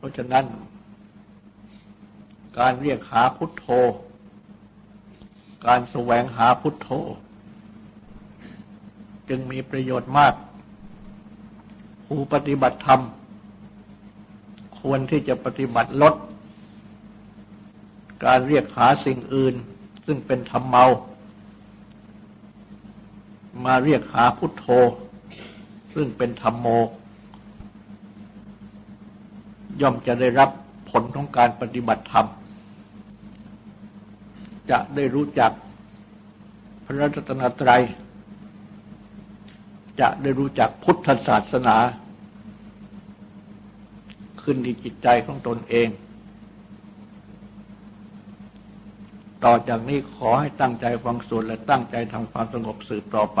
เพราะฉะนั้น การเรียกหาพุทโธ การแสวงหาพุทโธ จึงมีประโยชน์มาก ผู้ปฏิบัติธรรม ควรที่จะปฏิบัติลด การเรียกหาสิ่งอื่น ซึ่งเป็นธรรมเมา มาเรียกหาพุทโธ ซึ่งเป็นธรรมโม ย่อมจะได้รับผลของการปฏิบัติธรรม จะได้รู้จักพระรัตนตรัย จะได้รู้จักพุทธศาสนา ขึ้นในจิตใจของตนเอง ต่อจากนี้ขอให้ตั้งใจฟังสวดและตั้งใจทำความสงบสืบต่อไป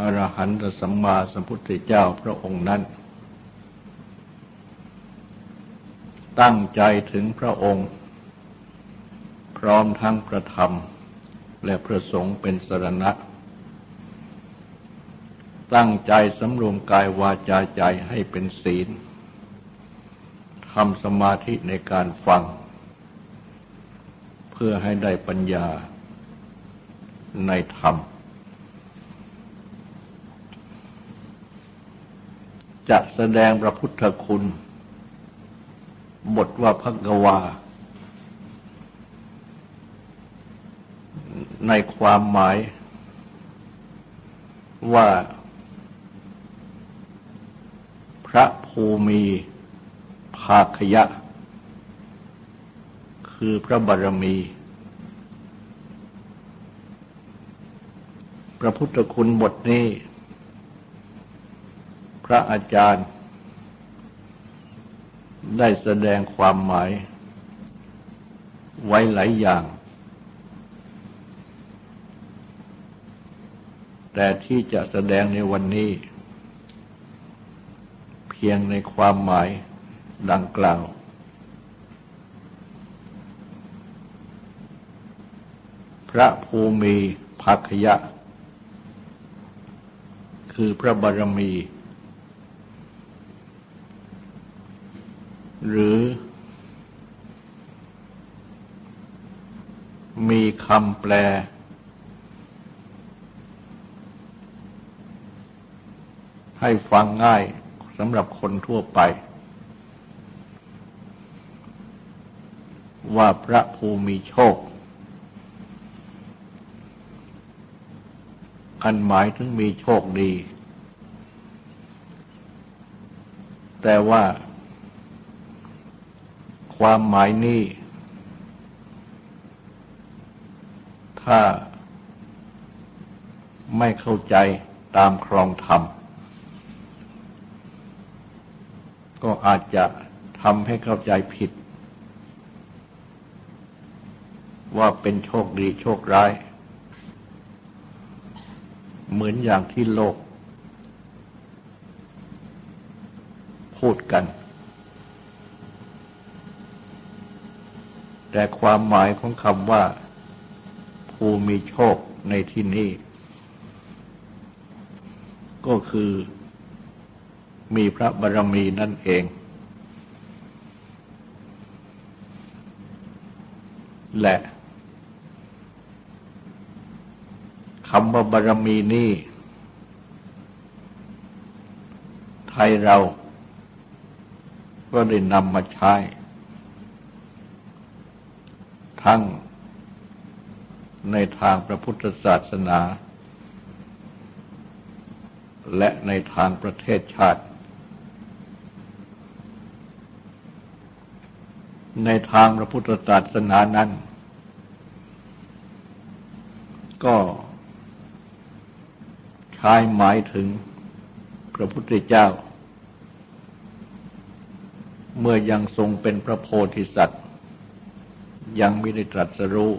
อรหันตสัมมาสัมพุทธเจ้าพระองค์นั้น ตั้งใจถึงพระองค์ พร้อมทั้งประธรรม และพระสงฆ์เป็นสรณะ ตั้งใจสำรวมกายวาจาใจให้เป็นศีลทำสมาธิในการฟัง เพื่อให้ได้ปัญญาในธรรม จะแสดงพระพุทธคุณ บทว่าพักวา ในความหมายว่าพระภูมิภาคยะ คือพระบารมี พระพุทธคุณบทนี้ พระอาจารย์ ได้แสดงความหมายไว้หลายอย่าง แต่ที่จะแสดงในวันนี้ เพียงในความหมายดังกล่าว พระภูมิภาคยะ คือพระบารมี หรือมีคำแปล ให้ฟังง่ายสำหรับคนทั่วไป ว่าพระภูมิโชค อันหมายถึงมีโชคดี แต่ว่า ความหมายนี้ ถ้าไม่เข้าใจตามครองธรรม ก็อาจจะทำให้เข้าใจผิด ว่าเป็นโชคดีโชคร้าย เหมือนอย่างที่โลก พูดกัน แต่ความหมายของคำว่าภูมิโชคในที่นี้ ก็คือมีพระบารมีนั่นเอง และคำว่าบารมีนี้ไทยเราก็ได้นำมาใช้ ทั้งในทางพระพุทธศาสนา และในทางประเทศชาติ ในทางพระพุทธศาสนานั้น ก็ใช้หมายถึงพระพุทธเจ้า เมื่อยังทรงเป็นพระโพธิสัตว์ ยังไม่ได้ตรัสรู้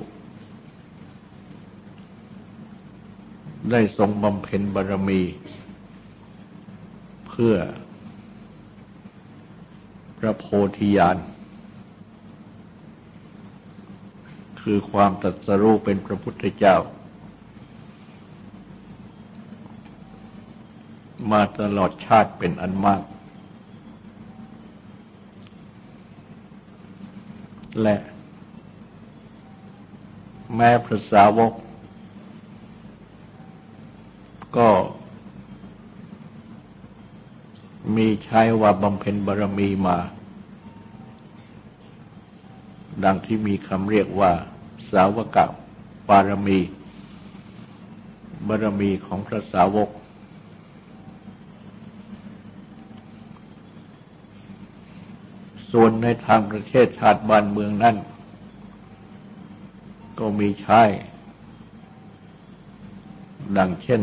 ได้ทรงบำเพ็ญบารมี เพื่อ พระโพธิญาณ คือความตรัสรู้เป็นพระพุทธเจ้า มาตลอดชาติเป็นอันมากและ แม้พระสาวก ก็มีใช้ว่าบำเพ็ญบารมีมา ดังที่มีคำเรียกว่า สาวกบารมี บารมีของพระสาวก ส่วนในทางประเทศชาติบ้านเมืองนั้น ก็มีใช้ ดังเช่น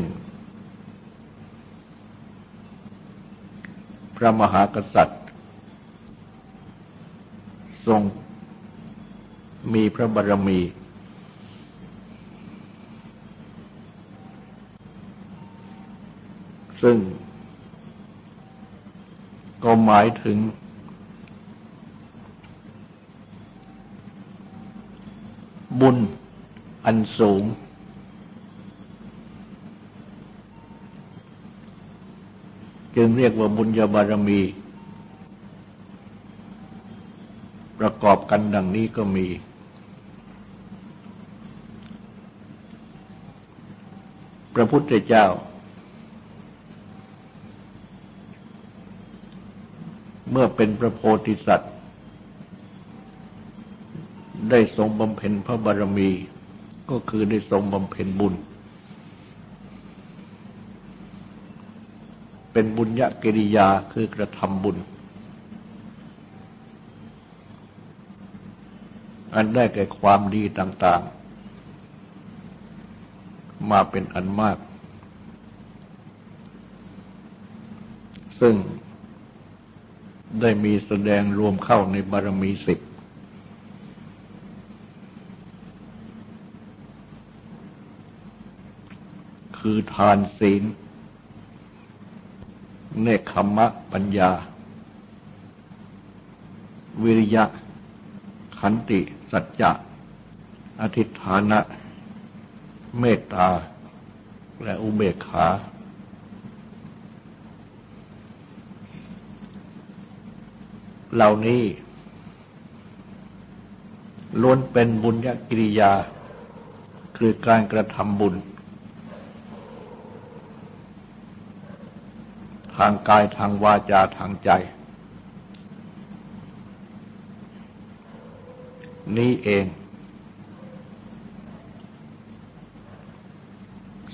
พระมหากษัตริย์ ทรงมีพระบารมี ซึ่งก็หมายถึง บุญอันสูง จึงเรียกว่าบุญญาบารมี ประกอบกันดังนี้ก็มี พระพุทธเจ้า เมื่อเป็นพระโพธิสัตว์ ได้ทรงบำเพ็ญพระบารมี ก็คือได้ทรงบำเพ็ญบุญ เป็นบุญญกิริยาคือกระทำบุญ อันได้แก่ความดีต่างๆ มาเป็นอันมาก ซึ่งได้มีแสดงรวมเข้าในบารมีสิบ คือทานศีล เนคขมะปัญญา วิริยะ ขันติ สัจจะอธิฐานะ เมตตา และอุเบกขา เหล่านี้ล้วนเป็นบุญญกิริยา คือการกระทำบุญ ทางกายทางวาจาทางใจ นี้เอง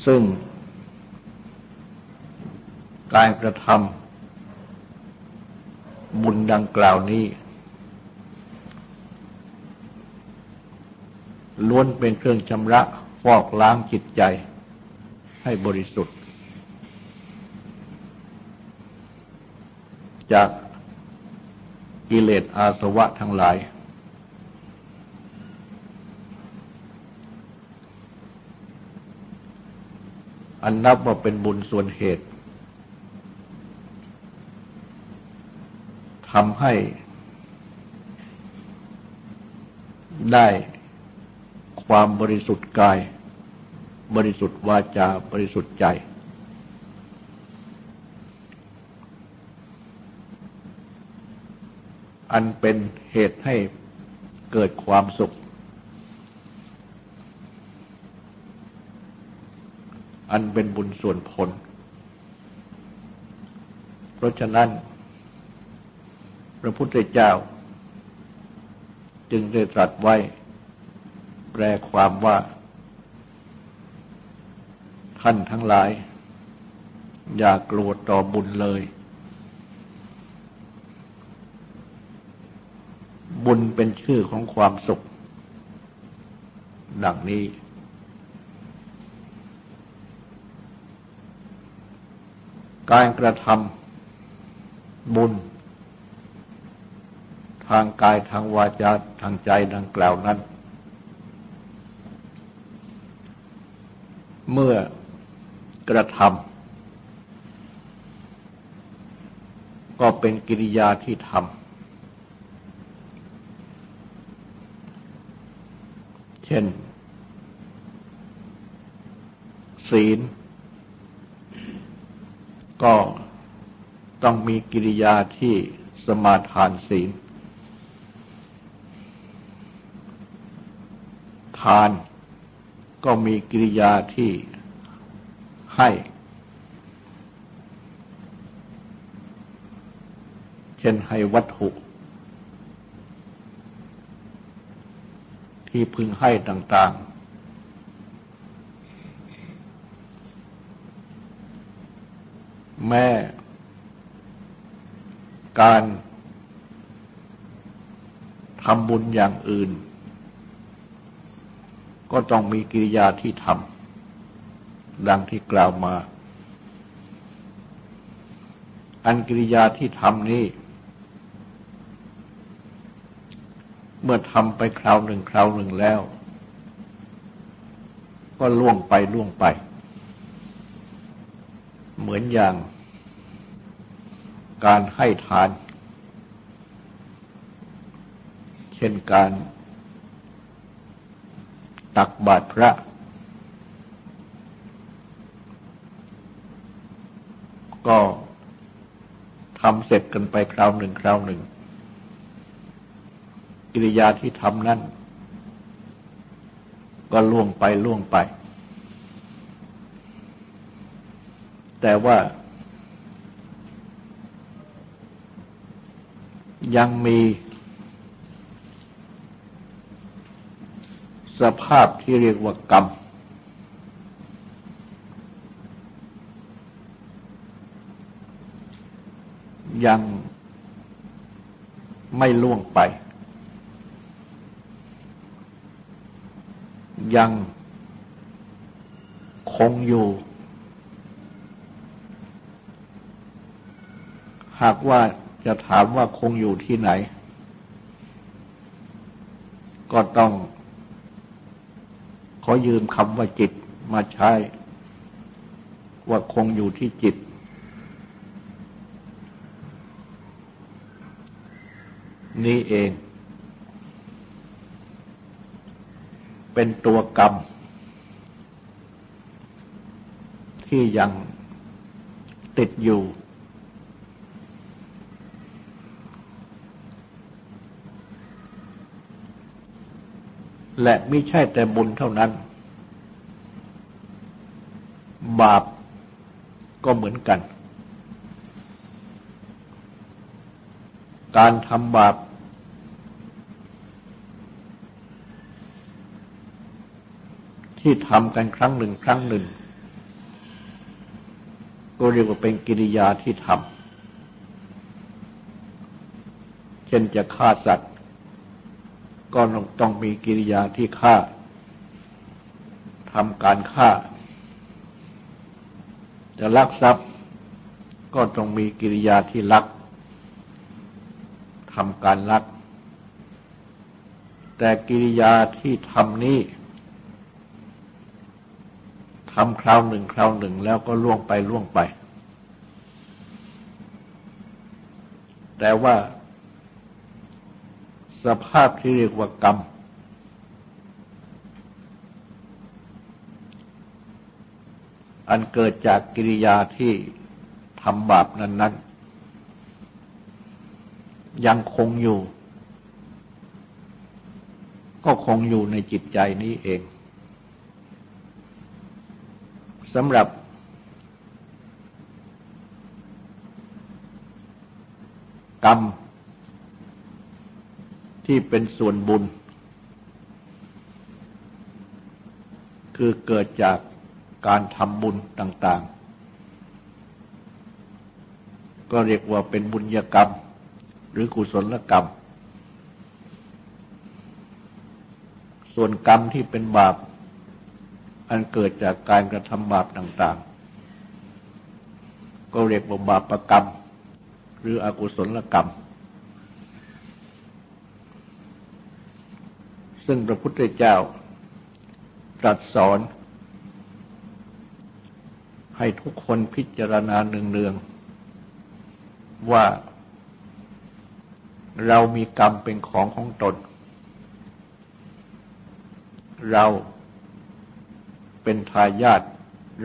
ซึ่ง การกระทำบุญดังกล่าวนี้ ล้วนเป็นเครื่องชำระฟอกล้างจิตใจให้บริสุทธิ์ จากกิเลสอาสวะทั้งหลาย อันนับว่าเป็นบุญส่วนเหตุทำให้ได้ความบริสุทธิ์กาย บริสุทธิ์วาจา บริสุทธิ์ใจ อันเป็นเหตุให้เกิดความสุข อันเป็นบุญส่วนผล เพราะฉะนั้น พระพุทธเจ้า จึงได้ตรัสไว้ แปลความว่า ท่านทั้งหลาย อย่ากลัวต่อบุญเลย บุญเป็นชื่อของความสุข ดังนี้ การกระทำบุญ ทางกายทางวาจาทางใจดังกล่าวนั้น เมื่อกระทำก็เป็นกิริยาที่ทำเช่น ศีล ก็ต้องมีกิริยาที่สมาทานศีล ทานก็มีกิริยาที่ให้ เช่นให้วัตถุ ที่พึงให้ต่างๆ แม้การทำบุญอย่างอื่น ก็ต้องมีกิริยาที่ทำดังที่กล่าวมา อันกิริยาที่ทำนี้ เมื่อทำไปคราวหนึ่งคราวหนึ่งแล้ว ก็ล่วงไปล่วงไป เหมือนอย่างการให้ทาน เช่นการตักบาตรพระ ก็ทำเสร็จกันไปคราวหนึ่งคราวหนึ่ง กิริยาที่ทำนั่นก็ล่วงไปล่วงไป แต่ว่า ยังมีสภาพที่เรียกว่ากรรม ยังไม่ล่วงไป ยังคงอยู่ หากว่าจะถามว่าคงอยู่ที่ไหน ก็ต้องขอยืมคำว่าจิตมาใช้ ว่าคงอยู่ที่จิต นี่เอง เป็นตัวกรรม ที่ยังติดอยู่ และไม่ใช่แต่บุญเท่านั้น บาปก็เหมือนกัน การทำบาป ที่ทำกันครั้งหนึ่งครั้งหนึ่ง ก็เรียกว่าเป็นกิริยาที่ทำเช่นจะฆ่าสัตว์ ก็ต้องมีกิริยาที่ฆ่าทำการฆ่า จะลักทรัพย์ ก็ต้องมีกิริยาที่ลักทำการลัก แต่กิริยาที่ทำนี้ ทำคราวหนึ่งคราวหนึ่งแล้วก็ล่วงไปล่วงไป แต่ว่าสภาพที่เรียกว่ากรรม อันเกิดจากกิริยาที่ทำบาปนั้น ๆ ยังคงอยู่ ก็คงอยู่ในจิตใจนี้เอง สำหรับ กรรม ที่เป็นส่วนบุญ คือเกิดจากการทำบุญต่าง ๆ ก็เรียกว่าเป็นบุญญกรรม หรือกุศลกรรม ส่วนกรรมที่เป็นบาป อันเกิดจากการกระทำบาปต่างก็เรียกว่าบาปกรรม หรืออกุศลกรรม ซึ่งพระพุทธเจ้าตรัสสอน ให้ทุกคนพิจารณาเนืองๆว่าเรามีกรรมเป็นของของตน เรา เป็นทายาท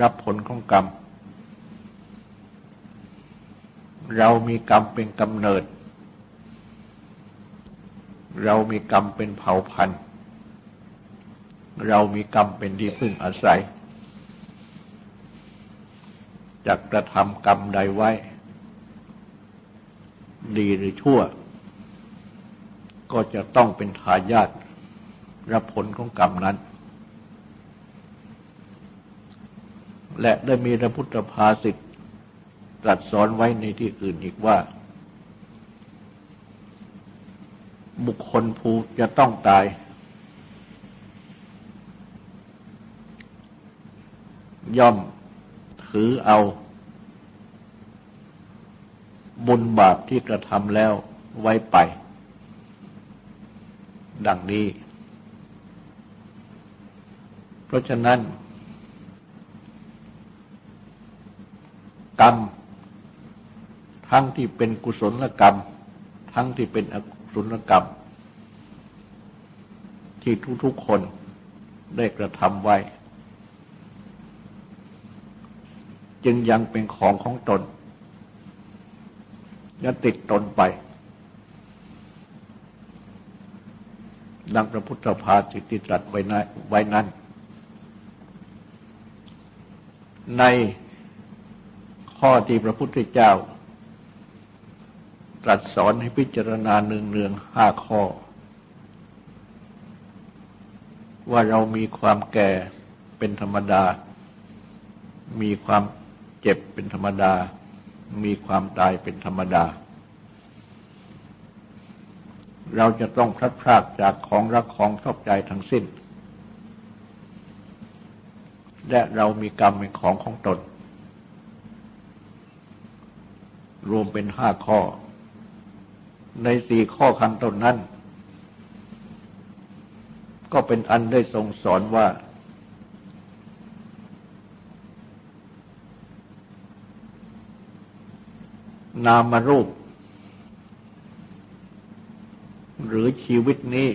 รับผลของกรรม เรามีกรรมเป็นกำเนิด เรามีกรรมเป็นเผ่าพันธุ์ เรามีกรรมเป็นที่พึ่งอาศัยจะกระทำกรรมใดไว้ ดีหรือชั่ว ก็จะต้องเป็นทายาทรับผลของกรรมนั้น และได้มีพระพุทธภาษิตตรัสสอนไว้ในที่อื่นอีกว่า บุคคลผู้จะต้องตาย ย่อมถือเอา บุญบาปที่กระทำแล้วไว้ไป ดังนี้ เพราะฉะนั้น กรรม ทั้งที่เป็นกุศลกรรม ทั้งที่เป็นอกุศลกรรม ที่ทุกๆคนได้กระทำไว้ จึงยังเป็นของของตนยัติดตนไป ดังพระพุทธภาสิติตรัสไว้นั้นใน ข้อที่พระพุทธเจ้า ตรัสสอนให้พิจารณาเนืองๆห้าข้อ ว่าเรามีความแก่เป็นธรรมดา มีความเจ็บเป็นธรรมดา มีความตายเป็นธรรมดา เราจะต้องพลัดพรากจากของรักของชอบใจทั้งสิ้น และเรามีกรรมเป็นของของตน รวมเป็นห้าข้อ ในสี่ข้อขันต้นนั้น ก็เป็นอันได้ทรงสอนว่า นามรูป หรือชีวิตนี้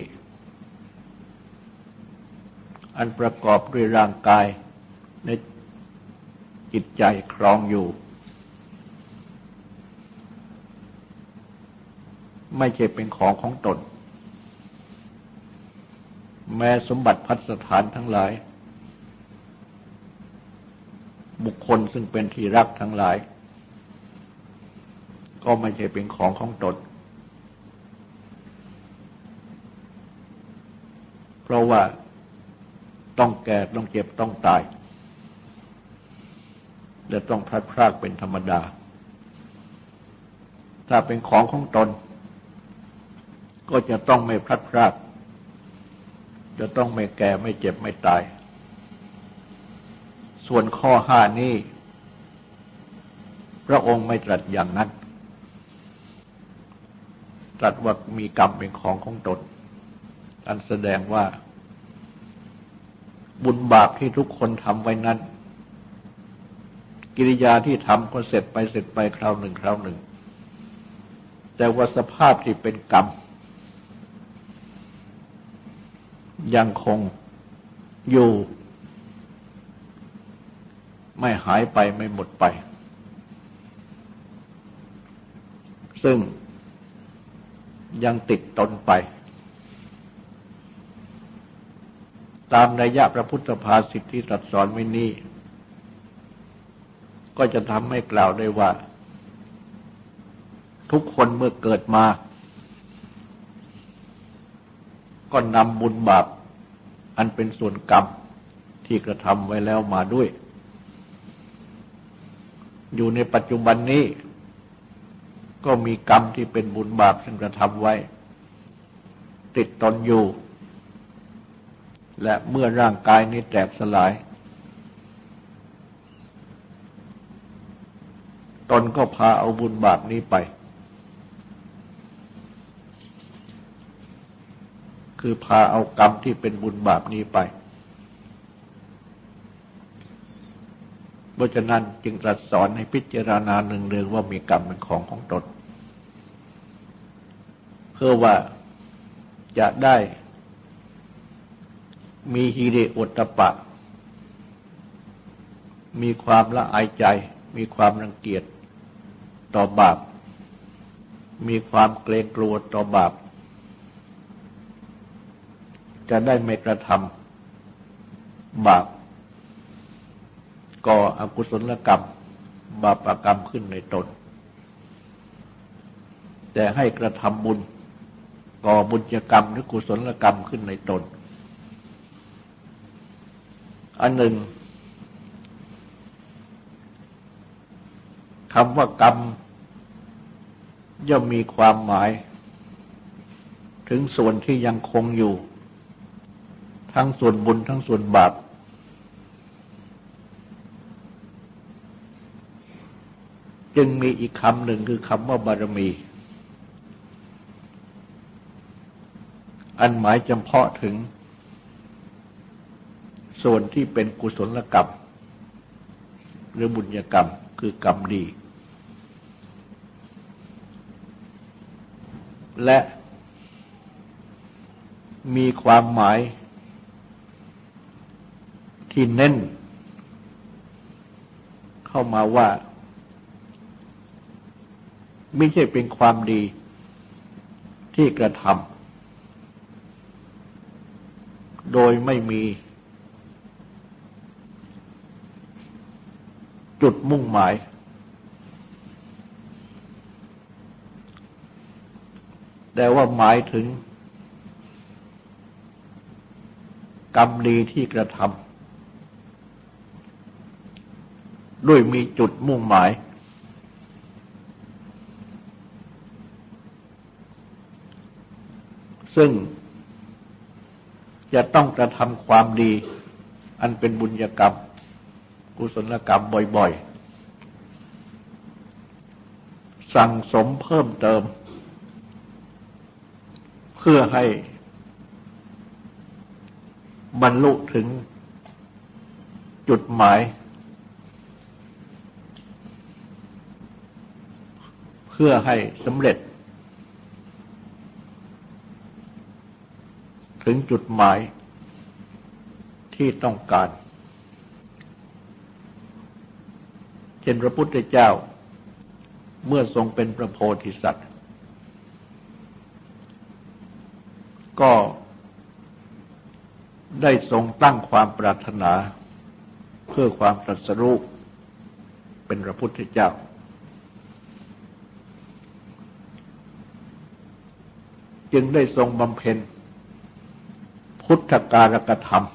อันประกอบด้วยร่างกายในจิตใจครองอยู่ ไม่ใช่เป็นของของตน แม้สมบัติพัสถานทั้งหลาย บุคคลซึ่งเป็นที่รักทั้งหลาย ก็ไม่ใช่เป็นของของตน เพราะว่าต้องแก่ต้องเจ็บต้องตายและต้องพลัดพรากเป็นธรรมดา ถ้าเป็นของของตน ก็จะต้องไม่พลัดพรากจะต้องไม่แก่ไม่เจ็บไม่ตาย ส่วนข้อห้านี้ พระองค์ไม่ตรัสอย่างนั้น ตรัสว่ามีกรรมเป็นของของตน อันแสดงว่า บุญบาปที่ทุกคนทำไว้นั้น กิริยาที่ทำก็เสร็จไปเสร็จไปคราวหนึ่งคราวหนึ่ง แต่ว่าสภาพที่เป็นกรรม ยังคงอยู่ ไม่หายไปไม่หมดไป ซึ่งยังติดตนไป ตามระยะพระพุทธภาสิทธิตรัสสอนไว้นี้ ก็จะทำให้กล่าวได้ว่า ทุกคนเมื่อเกิดมา ก็นำบุญบาป อันเป็นส่วนกรรมที่กระทำไว้แล้วมาด้วย อยู่ในปัจจุบันนี้ ก็มีกรรมที่เป็นบุญบาปซึ่งกระทำไว้ ติดตนอยู่ และเมื่อร่างกายนี้แตกสลาย ตนก็พาเอาบุญบาปนี้ไป คือพาเอากรรมที่เป็นบุญบาปนี้ไป เพราะฉะนั้นจึงตรัสสอนให้พิจารณาหนึ่งเรื่องว่ามีกรรมเป็นของของตน เพื่อว่าจะได้มีฮีเดอตตปะ มีความละอายใจ มีความรังเกียจต่อบาป มีความเกรงกลัวต่อบาป จะได้ไม่กระทำบาปก่ออกุศลกรรม บาปกรรมขึ้นในตน แต่ให้กระทำบุญ ก่อบุญกรรมหรือกุศลกรรมขึ้นในตน อันหนึ่งคำว่ากรรม ย่อมมีความหมาย ถึงส่วนที่ยังคงอยู่ ทั้งส่วนบุญทั้งส่วนบาป จึงมีอีกคำหนึ่งคือคำว่าบารมี อันหมายจำเพาะถึง ส่วนที่เป็นกุศลกรรม หรือบุญญกรรมคือกรรมดี และมีความหมาย ที่เน้น เข้ามาว่า ไม่ใช่เป็นความดีที่กระทำโดยไม่มีจุดมุ่งหมาย แต่ว่าหมายถึง กรรมดีที่กระทำ ด้วยมีจุดมุ่งหมาย ซึ่งจะต้องกระทำความดี อันเป็นบุญกรรม กุศลกรรมบ่อยๆ สั่งสมเพิ่มเติม เพื่อให้บรรลุถึงจุดหมาย เพื่อให้สำเร็จ ถึงจุดหมายที่ต้องการ เช่นพระพุทธเจ้า เมื่อทรงเป็นพระโพธิสัตว์ ก็ได้ทรงตั้งความปรารถนา เพื่อความตรัสรู้เป็นพระพุทธเจ้า จึงได้ทรงบำเพ็ญ พุทธการกธรรม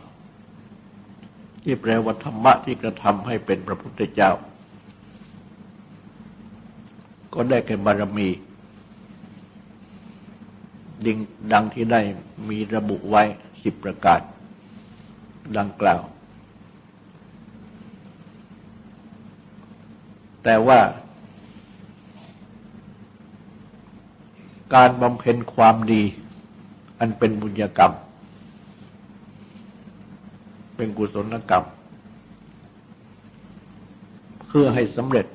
ที่แปลว่าธรรมะที่กระทำให้เป็นพระพุทธเจ้า ก็ได้แก่บารมีดิงดังที่ได้มีระบุไว้สิบประกาศ ดังกล่าว แต่ว่า การบำเพ็ญความดี อันเป็นบุญกรรม เป็นกุศลกรรม เพื่อให้สำเร็จ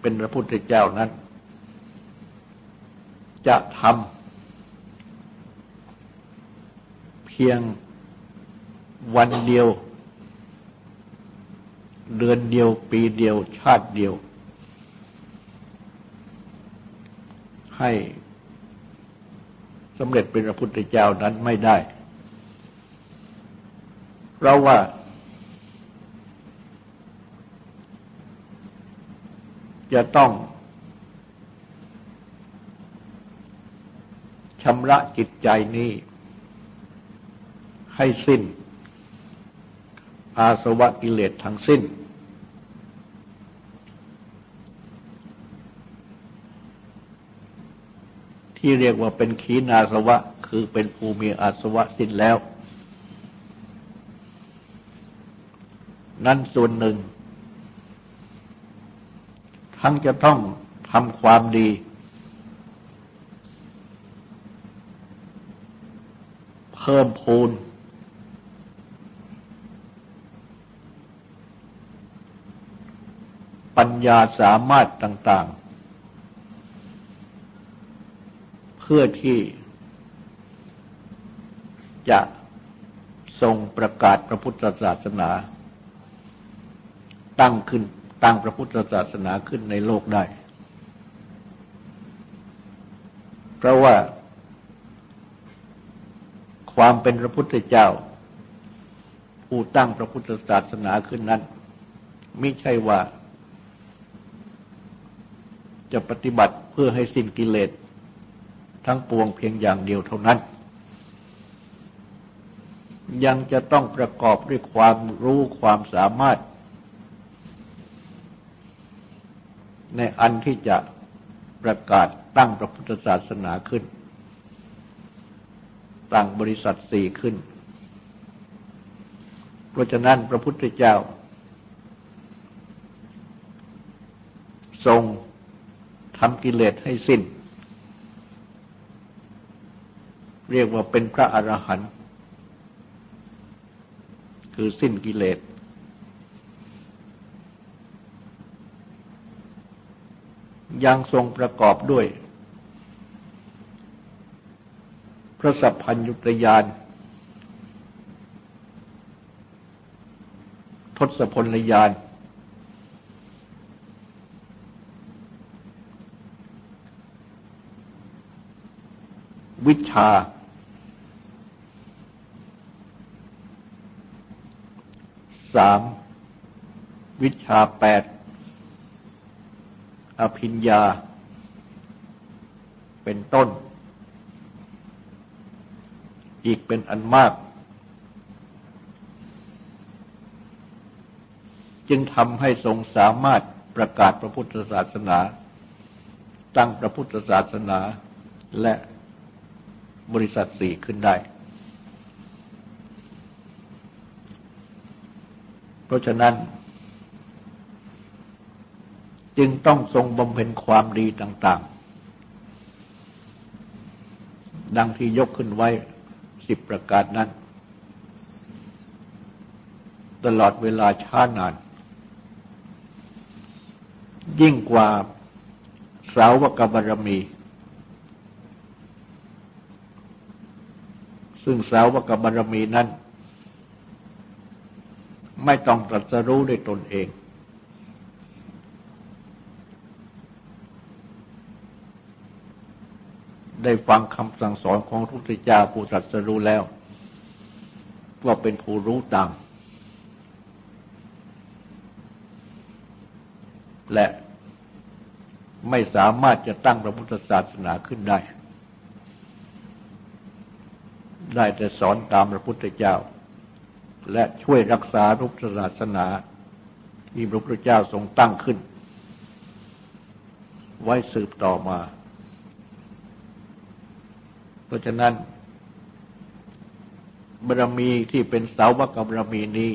เป็นพระพุทธเจ้านั้น จะทำเพียงวันเดียว เดือนเดียวปีเดียวชาติเดียว ให้สำเร็จเป็นพระพุทธเจ้านั้นไม่ได้ เพราะว่า จะต้องชำระจิตใจนี้ ให้สิ้นอาสวะกิเลสทั้งสิ้น ที่เรียกว่าเป็นขีณาสวะ คือเป็นภูมิอาสวะสิ้นแล้ว นั่นส่วนหนึ่ง ทั้งจะต้องทำความดี เพิ่มพูน ปัญญาสามารถต่าง ๆ เพื่อที่จะทรงประกาศพระพุทธศาสนา ตั้งขึ้นตั้งพระพุทธศาสนาขึ้นในโลกได้ เพราะว่า ความเป็นพระพุทธเจ้า ผู้ตั้งพระพุทธศาสนาขึ้นนั้นไม่ใช่ว่า จะปฏิบัติเพื่อให้สิ้นกิเลส ทั้งปวงเพียงอย่างเดียวเท่านั้น ยังจะต้องประกอบด้วยความรู้ความสามารถ ในอันที่จะประกาศตั้งพระพุทธศาสนาขึ้น ตั้งบริษัทสี่ขึ้น เพราะฉะนั้นพระพุทธเจ้า ทรงทำกิเลสให้สิ้น เรียกว่าเป็นพระอรหันต์คือสิ้นกิเลส ยังทรงประกอบด้วย พระสัพพัญญุตยานทศพลยานวิชา สามวิชาแปดอภิญญา เป็นต้น อีกเป็นอันมาก จึงทำให้ทรงสามารถประกาศพระพุทธศาสนา ตั้งพระพุทธศาสนาและบริษัทสี่ขึ้นได้ เพราะฉะนั้น จึงต้องทรงบำเพ็ญความดีต่าง ๆ ดังที่ยกขึ้นไว้สิบประการนั้น ตลอดเวลาช้านาน ยิ่งกว่าสาวกบารมี ซึ่งสาวกบารมีนั้น ไม่ต้องตรัสรู้ด้วยตนเอง ได้ฟังคำสั่งสอนของพระพุทธเจ้าผู้ตรัสรู้แล้ว ว่าเป็นผู้รู้ตาม และไม่สามารถจะตั้งพระพุทธศาสนาขึ้นได้ ได้แต่สอนตามพระพุทธเจ้า และช่วยรักษารูปศาสนา ที่พระพุทธเจ้าทรงตั้งขึ้น ไว้สืบต่อมา เพราะฉะนั้นบารมีที่เป็นสาวกบารมีนี้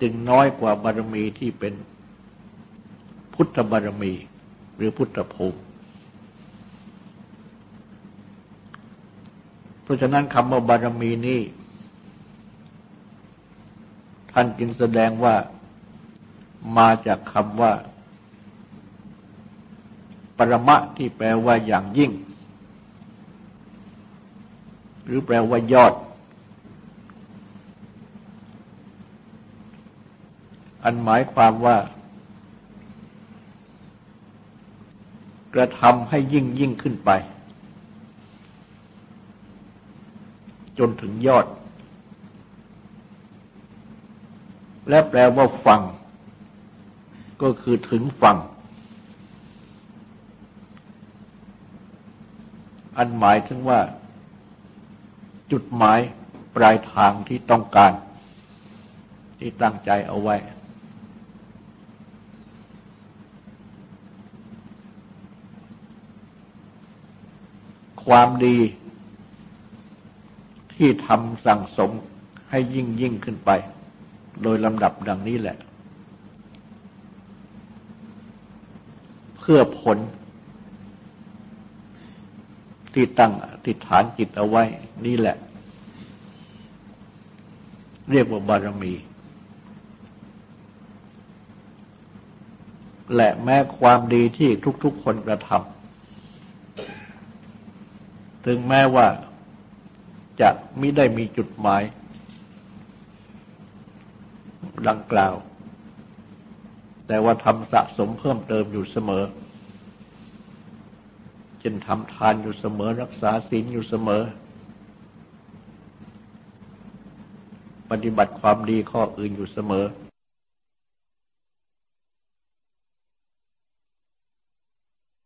จึงน้อยกว่าบารมีที่เป็นพุทธบารมีหรือพุทธภูมิเพราะฉะนั้นคำว่าบารมีนี้ ท่านจึงแสดงว่ามาจากคำว่า ปรมะที่แปลว่าอย่างยิ่ง หรือแปลว่ายอด อันหมายความว่า กระทำให้ยิ่งยิ่งขึ้นไป จนถึงยอด และแปลว่าฟัง ก็คือถึงฟัง อันหมายถึงว่า จุดหมายปลายทางที่ต้องการ ที่ตั้งใจเอาไว้ ความดีที่ทำสั่งสมให้ยิ่งยิ่งขึ้นไป โดยลำดับดังนี้แหละ เพื่อผล ที่ตั้งติฐานจิตเอาไว้ นี่แหละ เรียกว่าบารมี และแม้ความดีที่ทุกๆคนกระทำถึงแม้ว่าจะไม่ได้มีจุดหมาย ดังกล่าว แต่ว่าทำสะสมเพิ่มเติมอยู่เสมอจนทำทานอยู่เสมอ รักษาศีลอยู่เสมอ ปฏิบัติความดีข้ออื่นอยู่เสมอ